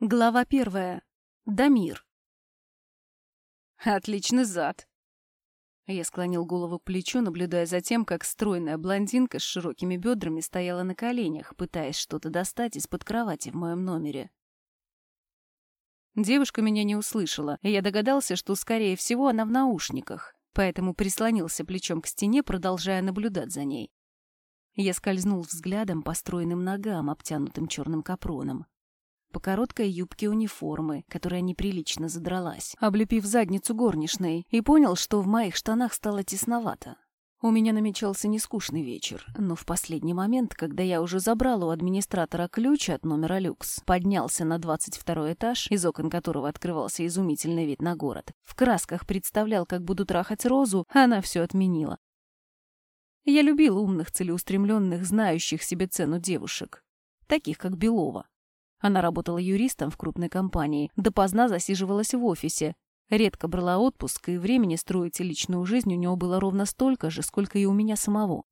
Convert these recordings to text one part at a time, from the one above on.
Глава первая. Дамир. Отличный зад. Я склонил голову к плечу, наблюдая за тем, как стройная блондинка с широкими бедрами стояла на коленях, пытаясь что-то достать из-под кровати в моем номере. Девушка меня не услышала, и я догадался, что, скорее всего, она в наушниках, поэтому прислонился плечом к стене, продолжая наблюдать за ней. Я скользнул взглядом по стройным ногам, обтянутым черным капроном по короткой юбке униформы, которая неприлично задралась, облепив задницу горничной, и понял, что в моих штанах стало тесновато. У меня намечался нескучный вечер, но в последний момент, когда я уже забрал у администратора ключ от номера люкс, поднялся на 22 этаж, из окон которого открывался изумительный вид на город, в красках представлял, как буду трахать Розу, она все отменила. Я любил умных, целеустремленных, знающих себе цену девушек, таких как Белова. Она работала юристом в крупной компании, допоздна засиживалась в офисе, редко брала отпуск, и времени строить личную жизнь у него было ровно столько же, сколько и у меня самого.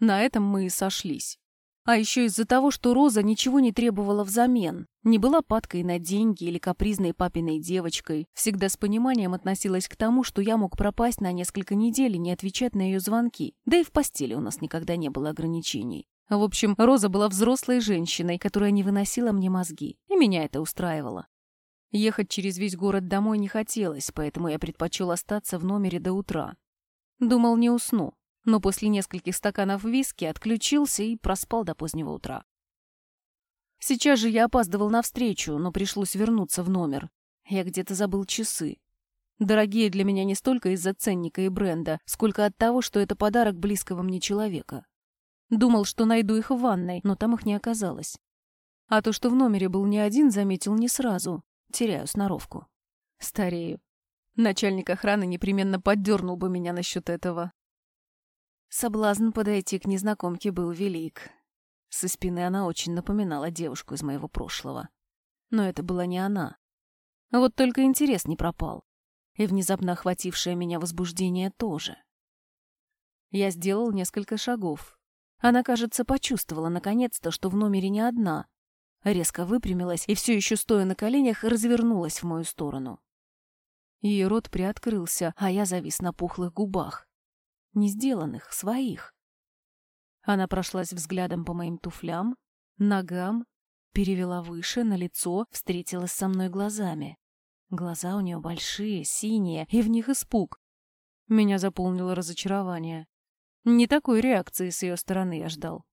На этом мы и сошлись. А еще из-за того, что Роза ничего не требовала взамен, не была падкой на деньги или капризной папиной девочкой, всегда с пониманием относилась к тому, что я мог пропасть на несколько недель и не отвечать на ее звонки, да и в постели у нас никогда не было ограничений. В общем, Роза была взрослой женщиной, которая не выносила мне мозги, и меня это устраивало. Ехать через весь город домой не хотелось, поэтому я предпочел остаться в номере до утра. Думал, не усну, но после нескольких стаканов виски отключился и проспал до позднего утра. Сейчас же я опаздывал на встречу, но пришлось вернуться в номер. Я где-то забыл часы. Дорогие для меня не столько из-за ценника и бренда, сколько от того, что это подарок близкого мне человека. Думал, что найду их в ванной, но там их не оказалось. А то, что в номере был не один, заметил не сразу. Теряю сноровку. Старею. Начальник охраны непременно поддернул бы меня насчет этого. Соблазн подойти к незнакомке был велик. Со спины она очень напоминала девушку из моего прошлого. Но это была не она. Вот только интерес не пропал. И внезапно охватившее меня возбуждение тоже. Я сделал несколько шагов, она, кажется, почувствовала наконец-то, что в номере не одна. Резко выпрямилась и все еще стоя на коленях развернулась в мою сторону. Ее рот приоткрылся, а я завис на пухлых губах. Не сделанных, своих. Она прошлась взглядом по моим туфлям, ногам, перевела выше, на лицо, встретилась со мной глазами. Глаза у нее большие, синие, и в них испуг. Меня заполнило разочарование. Не такой реакции с ее стороны я ждал.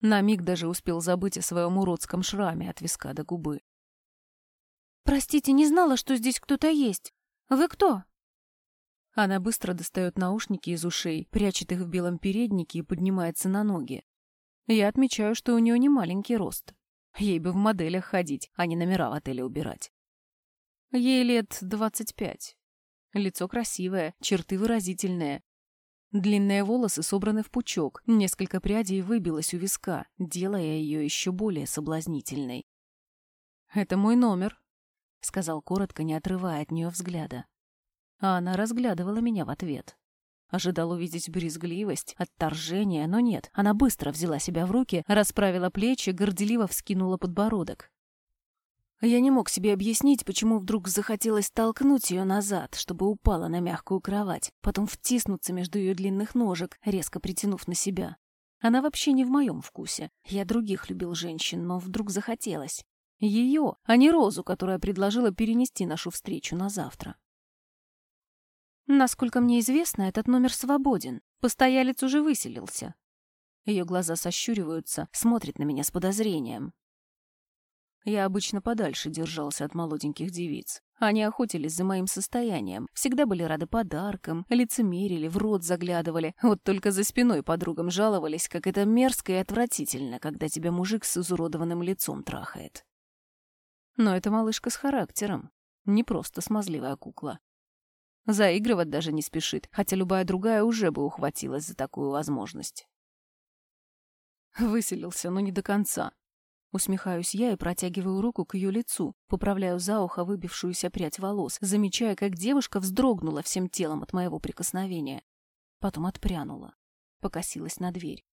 На миг даже успел забыть о своем уродском шраме от виска до губы. «Простите, не знала, что здесь кто-то есть. Вы кто?» Она быстро достает наушники из ушей, прячет их в белом переднике и поднимается на ноги. Я отмечаю, что у нее не маленький рост. Ей бы в моделях ходить, а не номера в отеле убирать. Ей лет двадцать пять. Лицо красивое, черты выразительные, Длинные волосы собраны в пучок, несколько прядей выбилось у виска, делая ее еще более соблазнительной. «Это мой номер», — сказал коротко, не отрывая от нее взгляда. А она разглядывала меня в ответ. Ожидал увидеть брезгливость, отторжение, но нет. Она быстро взяла себя в руки, расправила плечи, горделиво вскинула подбородок. Я не мог себе объяснить, почему вдруг захотелось толкнуть ее назад, чтобы упала на мягкую кровать, потом втиснуться между ее длинных ножек, резко притянув на себя. Она вообще не в моем вкусе. Я других любил женщин, но вдруг захотелось. Ее, а не Розу, которая предложила перенести нашу встречу на завтра. Насколько мне известно, этот номер свободен. Постоялец уже выселился. Ее глаза сощуриваются, смотрит на меня с подозрением. Я обычно подальше держался от молоденьких девиц. Они охотились за моим состоянием, всегда были рады подаркам, лицемерили, в рот заглядывали. Вот только за спиной подругам жаловались, как это мерзко и отвратительно, когда тебя мужик с изуродованным лицом трахает. Но это малышка с характером, не просто смазливая кукла. Заигрывать даже не спешит, хотя любая другая уже бы ухватилась за такую возможность. Выселился, но не до конца. Усмехаюсь я и протягиваю руку к ее лицу, поправляю за ухо выбившуюся прядь волос, замечая, как девушка вздрогнула всем телом от моего прикосновения. Потом отпрянула. Покосилась на дверь.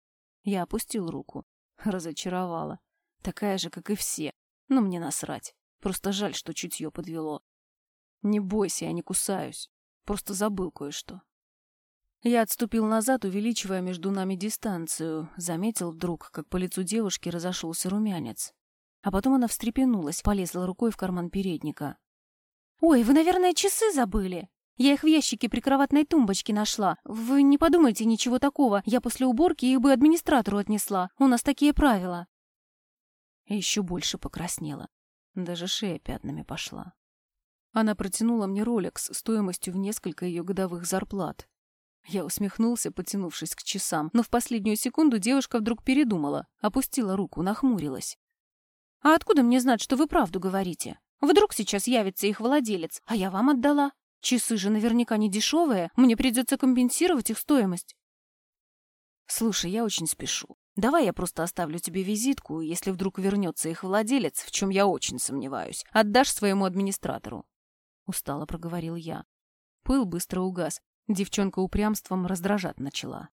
Я опустил руку. Разочаровала. Такая же, как и все. Но мне насрать. Просто жаль, что чутье подвело. Не бойся, я не кусаюсь. Просто забыл кое-что. Я отступил назад, увеличивая между нами дистанцию. Заметил вдруг, как по лицу девушки разошелся румянец. А потом она встрепенулась, полезла рукой в карман передника. «Ой, вы, наверное, часы забыли. Я их в ящике прикроватной тумбочки нашла. Вы не подумайте ничего такого. Я после уборки их бы администратору отнесла. У нас такие правила». еще больше покраснела. Даже шея пятнами пошла. Она протянула мне ролекс стоимостью в несколько ее годовых зарплат. Я усмехнулся, потянувшись к часам, но в последнюю секунду девушка вдруг передумала, опустила руку, нахмурилась. «А откуда мне знать, что вы правду говорите? Вдруг сейчас явится их владелец, а я вам отдала? Часы же наверняка не дешевые, мне придется компенсировать их стоимость». «Слушай, я очень спешу. Давай я просто оставлю тебе визитку, если вдруг вернется их владелец, в чем я очень сомневаюсь, отдашь своему администратору». Устало проговорил я. Пыл быстро угас, Девчонка упрямством раздражать начала.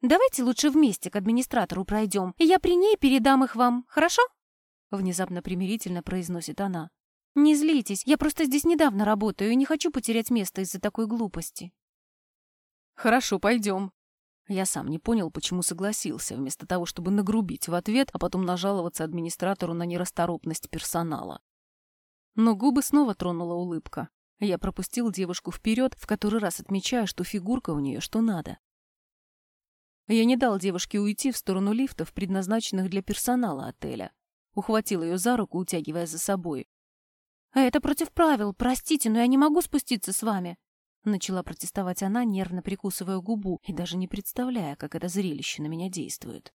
«Давайте лучше вместе к администратору пройдем, и я при ней передам их вам, хорошо?» Внезапно примирительно произносит она. «Не злитесь, я просто здесь недавно работаю и не хочу потерять место из-за такой глупости». «Хорошо, пойдем». Я сам не понял, почему согласился, вместо того, чтобы нагрубить в ответ, а потом нажаловаться администратору на нерасторопность персонала. Но губы снова тронула улыбка. Я пропустил девушку вперед, в который раз отмечая, что фигурка у нее что надо. Я не дал девушке уйти в сторону лифтов, предназначенных для персонала отеля. Ухватил ее за руку, утягивая за собой. «А это против правил, простите, но я не могу спуститься с вами!» Начала протестовать она, нервно прикусывая губу и даже не представляя, как это зрелище на меня действует.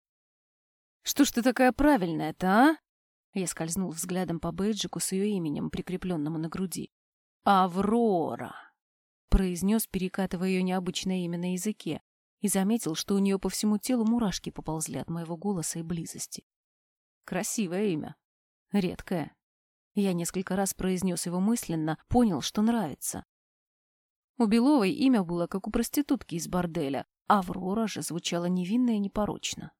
«Что ж ты такая правильная-то, а?» Я скользнул взглядом по бейджику с ее именем, прикрепленному на груди. «Аврора», — произнес, перекатывая ее необычное имя на языке, и заметил, что у нее по всему телу мурашки поползли от моего голоса и близости. Красивое имя. Редкое. Я несколько раз произнес его мысленно, понял, что нравится. У Беловой имя было, как у проститутки из борделя, Аврора же звучала невинно и непорочно.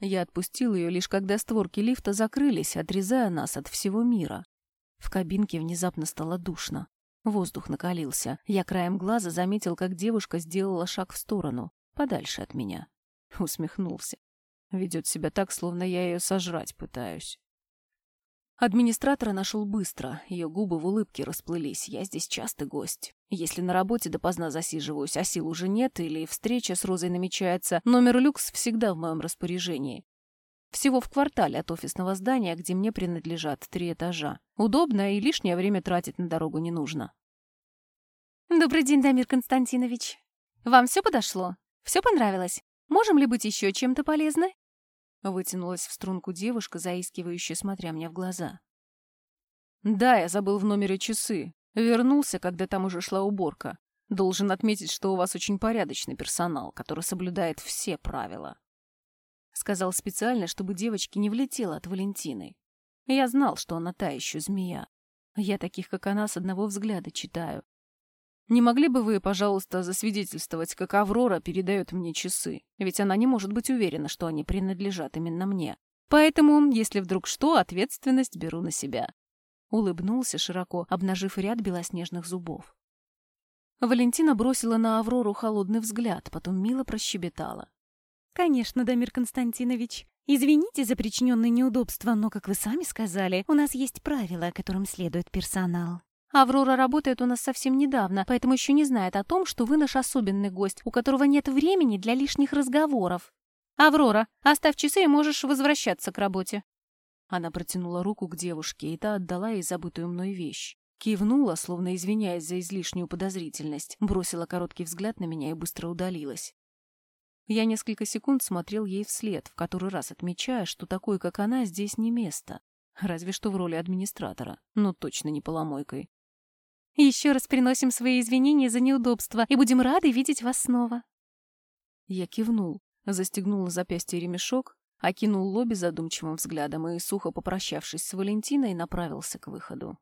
Я отпустил ее лишь когда створки лифта закрылись, отрезая нас от всего мира. В кабинке внезапно стало душно. Воздух накалился. Я краем глаза заметил, как девушка сделала шаг в сторону, подальше от меня. Усмехнулся. Ведет себя так, словно я ее сожрать пытаюсь. Администратора нашел быстро, ее губы в улыбке расплылись. Я здесь частый гость. Если на работе допоздна засиживаюсь, а сил уже нет, или встреча с Розой намечается, номер люкс всегда в моем распоряжении. Всего в квартале от офисного здания, где мне принадлежат три этажа. Удобно и лишнее время тратить на дорогу не нужно. Добрый день, Дамир Константинович. Вам все подошло? Все понравилось? Можем ли быть еще чем-то полезны? Вытянулась в струнку девушка, заискивающая, смотря мне в глаза. Да, я забыл в номере часы. Вернулся, когда там уже шла уборка. Должен отметить, что у вас очень порядочный персонал, который соблюдает все правила. Сказал специально, чтобы девочке не влетела от Валентины. Я знал, что она та еще змея. Я таких, как она, с одного взгляда читаю. Не могли бы вы, пожалуйста, засвидетельствовать, как Аврора передает мне часы? Ведь она не может быть уверена, что они принадлежат именно мне. Поэтому, если вдруг что, ответственность беру на себя. Улыбнулся широко, обнажив ряд белоснежных зубов. Валентина бросила на Аврору холодный взгляд, потом мило прощебетала. «Конечно, Дамир Константинович. Извините за причиненные неудобства, но, как вы сами сказали, у нас есть правила, которым следует персонал. Аврора работает у нас совсем недавно, поэтому еще не знает о том, что вы наш особенный гость, у которого нет времени для лишних разговоров. Аврора, оставь часы и можешь возвращаться к работе». Она протянула руку к девушке, и та отдала ей забытую мной вещь. Кивнула, словно извиняясь за излишнюю подозрительность, бросила короткий взгляд на меня и быстро удалилась. Я несколько секунд смотрел ей вслед, в который раз отмечая, что такой, как она, здесь не место. Разве что в роли администратора, но точно не поломойкой. «Еще раз приносим свои извинения за неудобства и будем рады видеть вас снова». Я кивнул, застегнул на запястье ремешок, окинул лобби задумчивым взглядом и, сухо попрощавшись с Валентиной, направился к выходу.